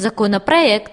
законопроект.